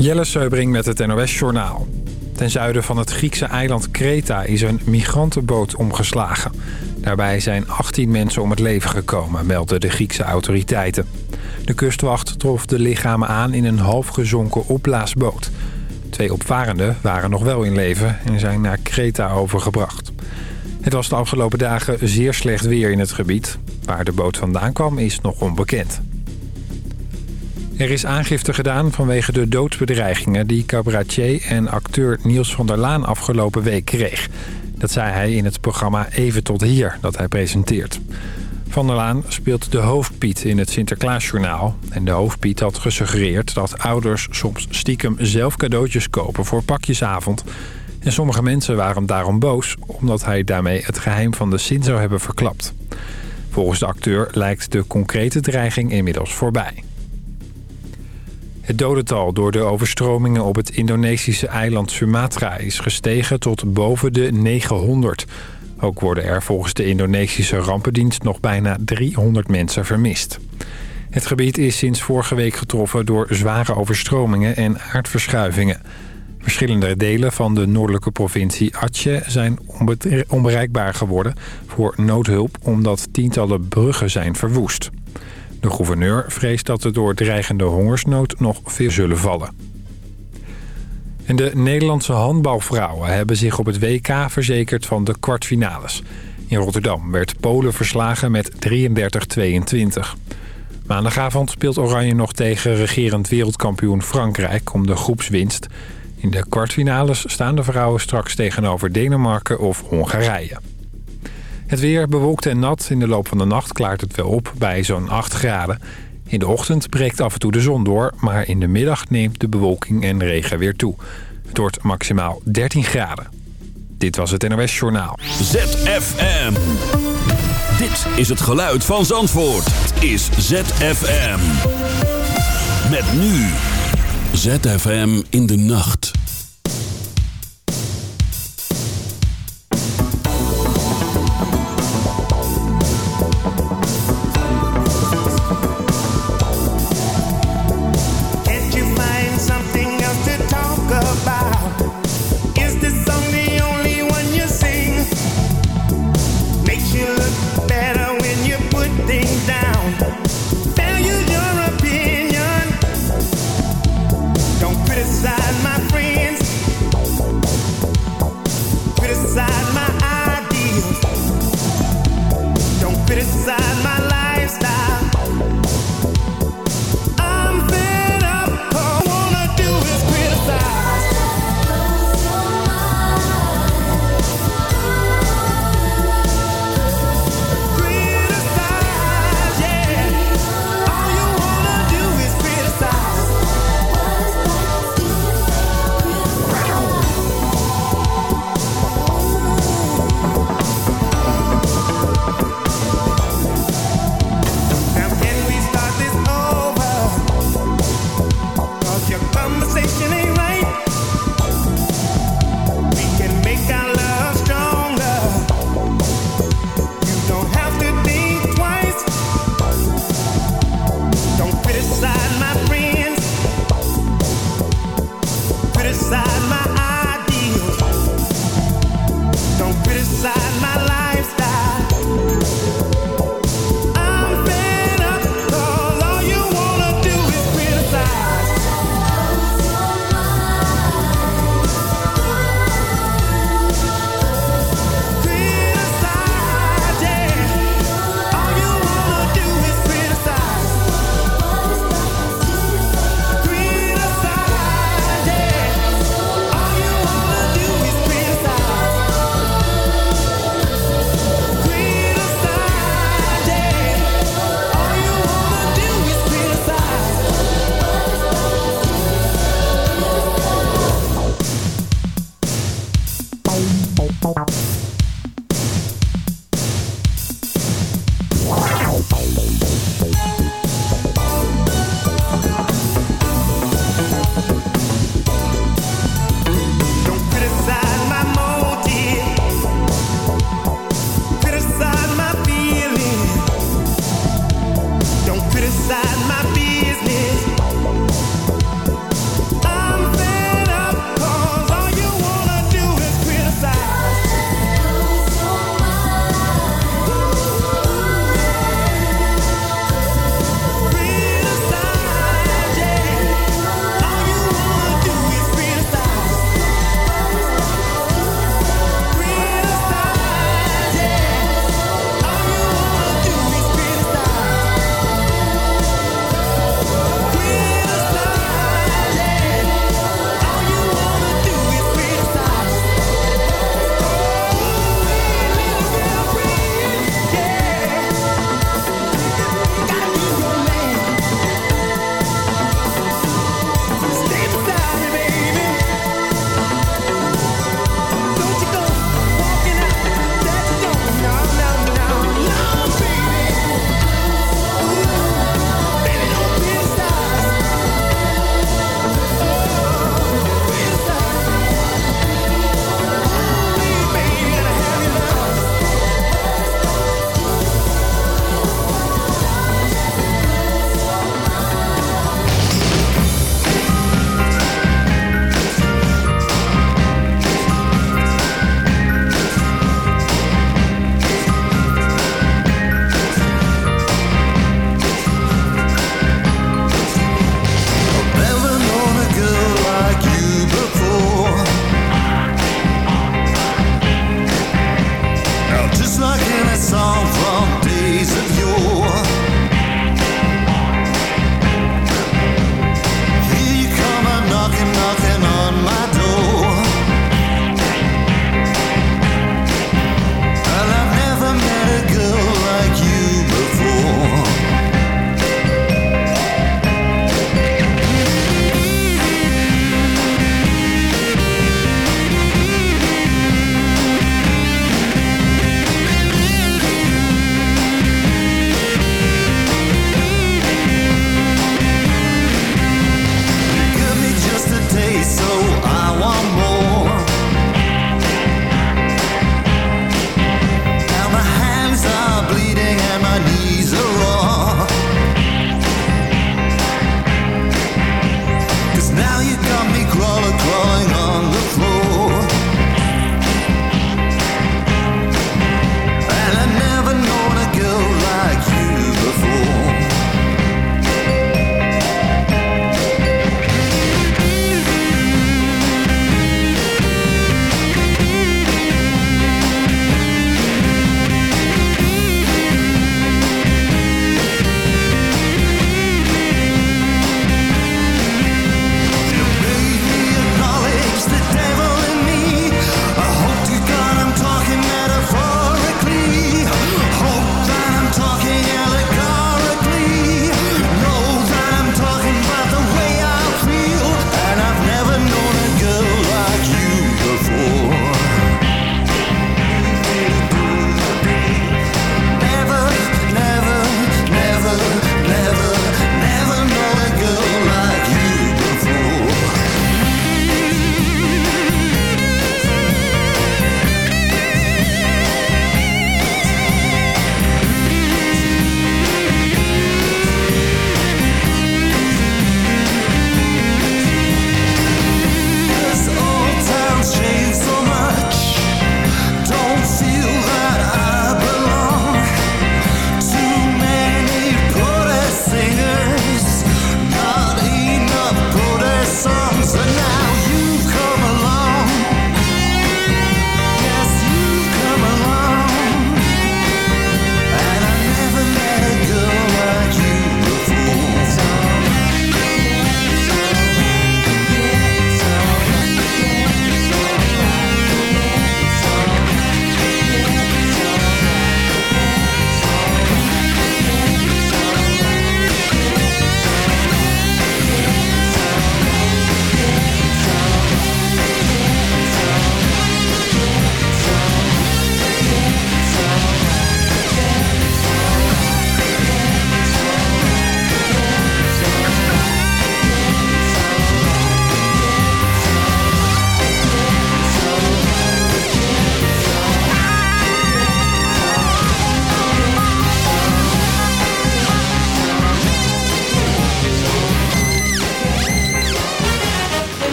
Jelle Seubring met het NOS Journaal. Ten zuiden van het Griekse eiland Kreta is een migrantenboot omgeslagen. Daarbij zijn 18 mensen om het leven gekomen, melden de Griekse autoriteiten. De kustwacht trof de lichamen aan in een halfgezonken opblaasboot. Twee opvarenden waren nog wel in leven en zijn naar Kreta overgebracht. Het was de afgelopen dagen zeer slecht weer in het gebied. Waar de boot vandaan kwam is nog onbekend. Er is aangifte gedaan vanwege de doodsbedreigingen... die cabaretier en acteur Niels van der Laan afgelopen week kreeg. Dat zei hij in het programma Even tot hier, dat hij presenteert. Van der Laan speelt de hoofdpiet in het Sinterklaasjournaal. En de hoofdpiet had gesuggereerd dat ouders soms stiekem zelf cadeautjes kopen voor pakjesavond. En sommige mensen waren daarom boos... omdat hij daarmee het geheim van de Sint zou hebben verklapt. Volgens de acteur lijkt de concrete dreiging inmiddels voorbij. Het dodental door de overstromingen op het Indonesische eiland Sumatra is gestegen tot boven de 900. Ook worden er volgens de Indonesische rampendienst nog bijna 300 mensen vermist. Het gebied is sinds vorige week getroffen door zware overstromingen en aardverschuivingen. Verschillende delen van de noordelijke provincie Aceh zijn onbereikbaar geworden voor noodhulp omdat tientallen bruggen zijn verwoest. De gouverneur vreest dat er door dreigende hongersnood nog veel zullen vallen. En de Nederlandse handbalvrouwen hebben zich op het WK verzekerd van de kwartfinales. In Rotterdam werd Polen verslagen met 33-22. Maandagavond speelt Oranje nog tegen regerend wereldkampioen Frankrijk om de groepswinst. In de kwartfinales staan de vrouwen straks tegenover Denemarken of Hongarije. Het weer bewolkt en nat. In de loop van de nacht klaart het wel op bij zo'n 8 graden. In de ochtend breekt af en toe de zon door... maar in de middag neemt de bewolking en regen weer toe. Het wordt maximaal 13 graden. Dit was het NOS Journaal. ZFM. Dit is het geluid van Zandvoort. is ZFM. Met nu. ZFM in de nacht.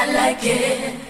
I like it.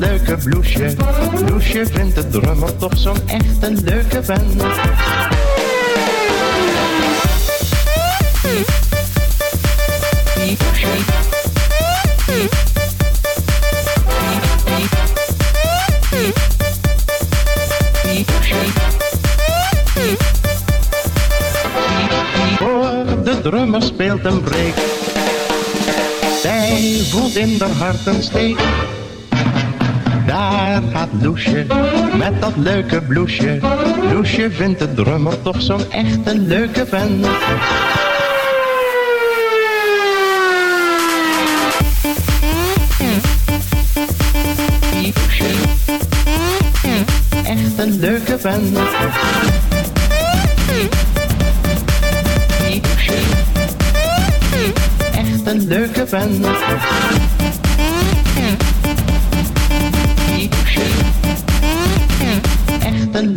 Leuke bloesje. Loesje vindt de drummer toch zo'n echt een leuke band. drummer speelt een break. Zij voelt in haar hart een steek. Loesje met dat leuke bloesje. Loesje vindt de drummer toch zo'n echt een leuke vent. Echt een leuke vent. een leuke vent.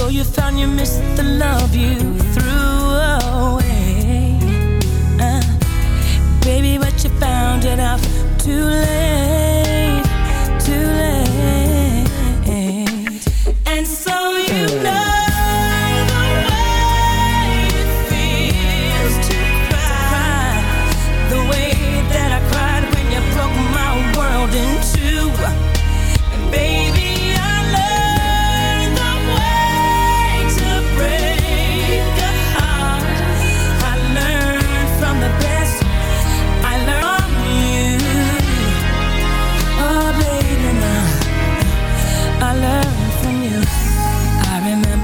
so you found you missed the love you threw away. Uh, baby, but you found it out too late, too late. And so you know.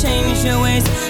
change your ways.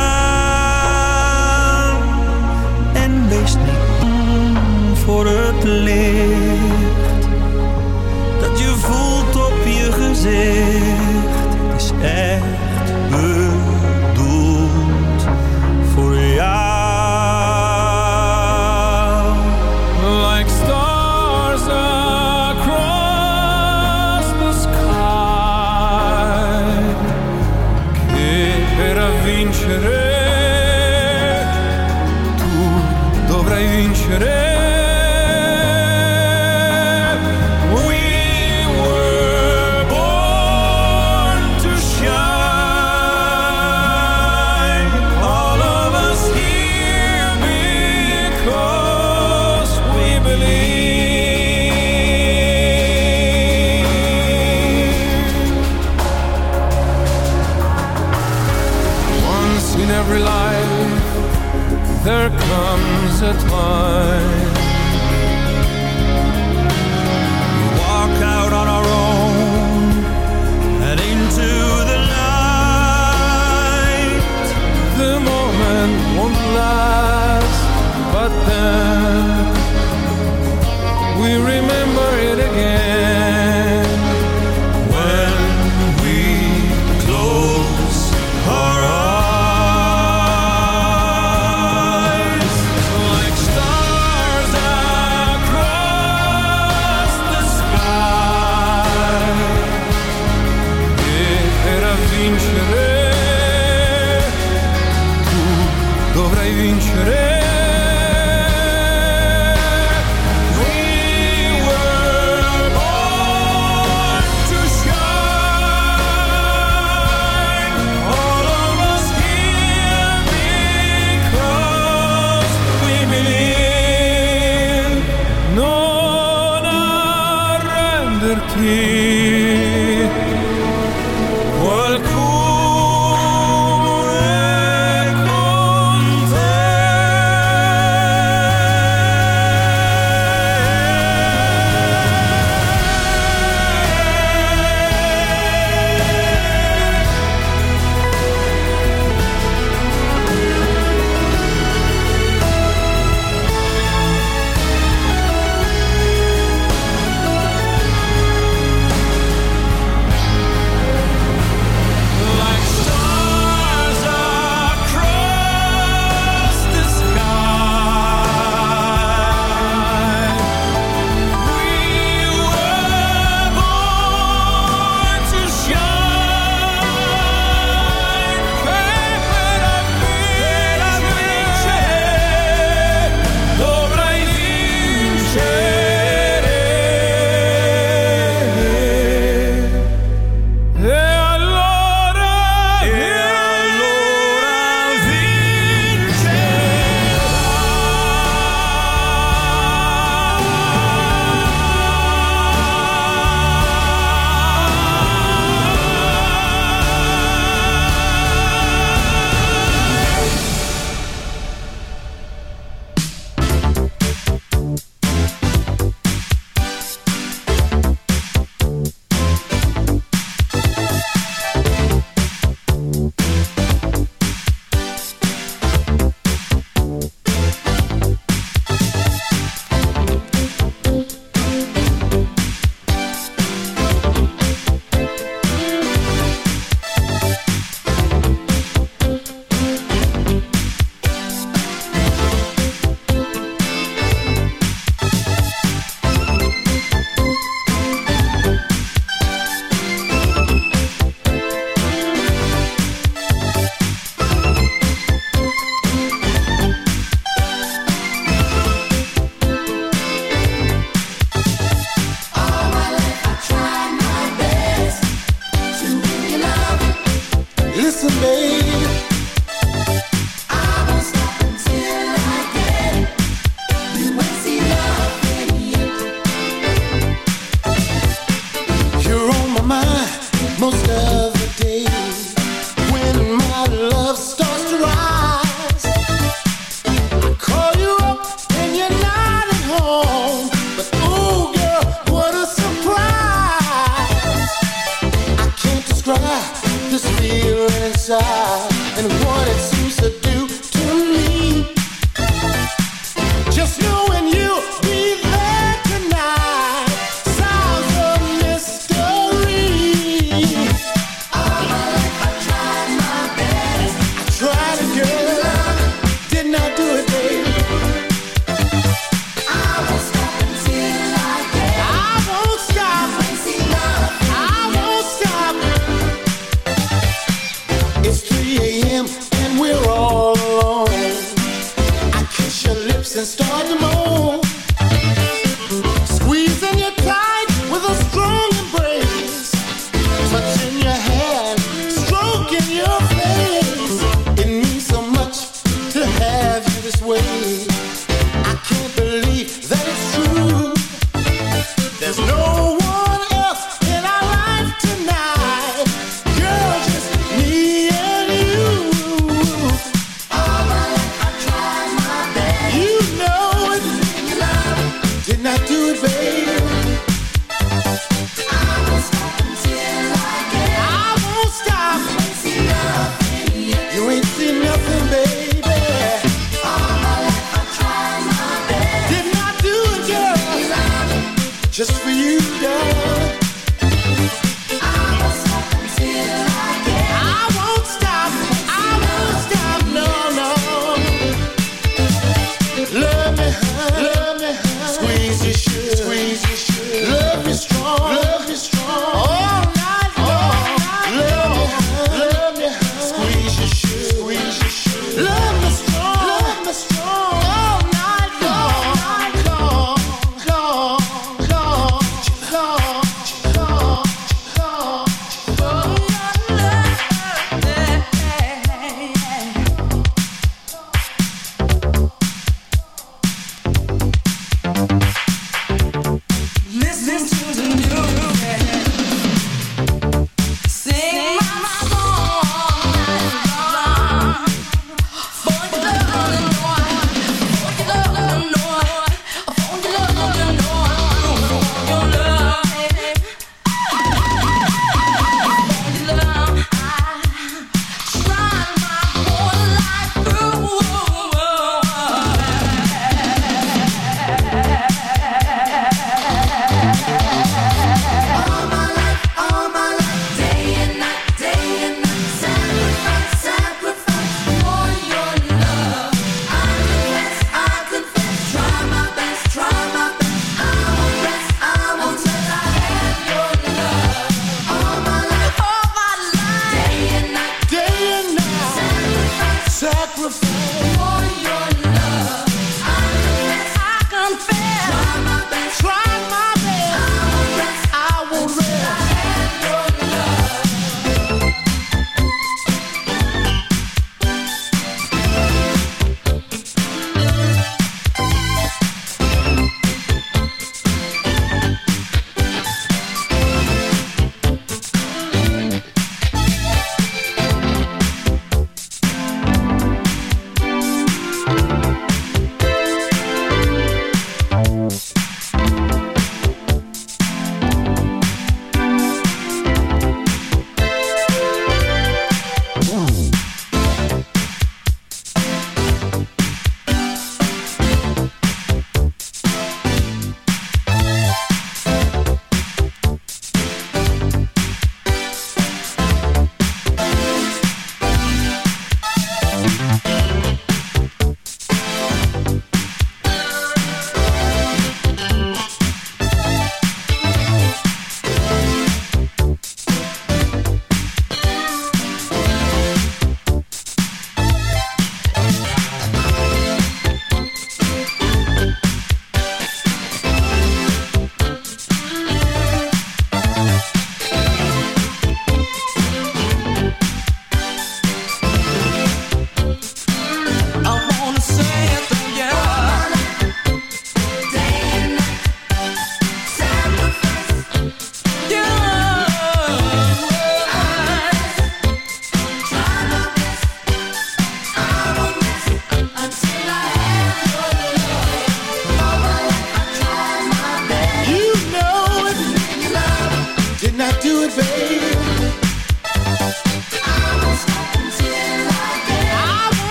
in every life there comes a time.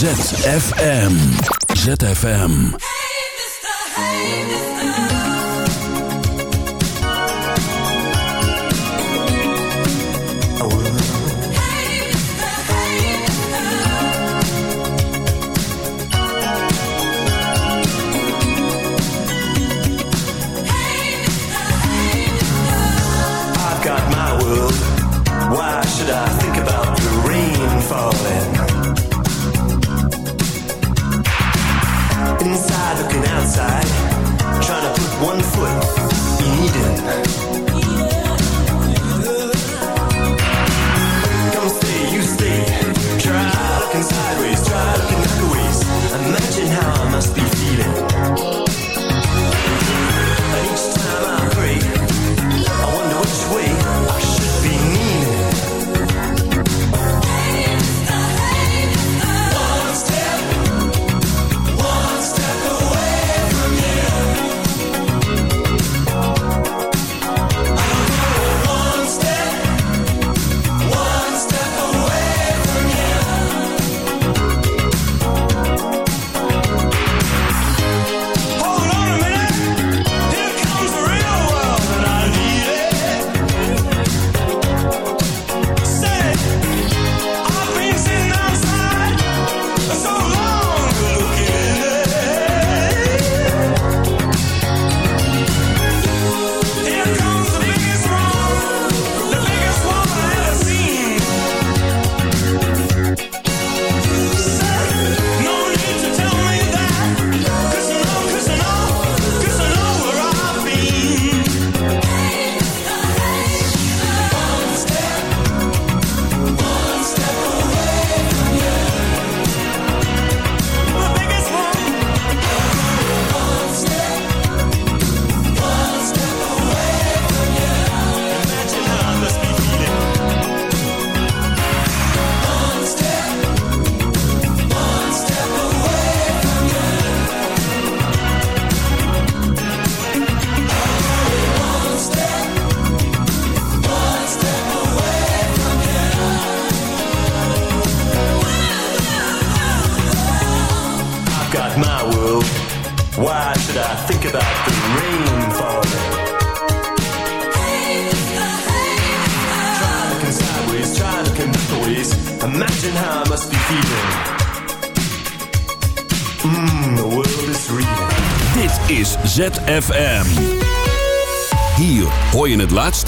ZFM. ZFM.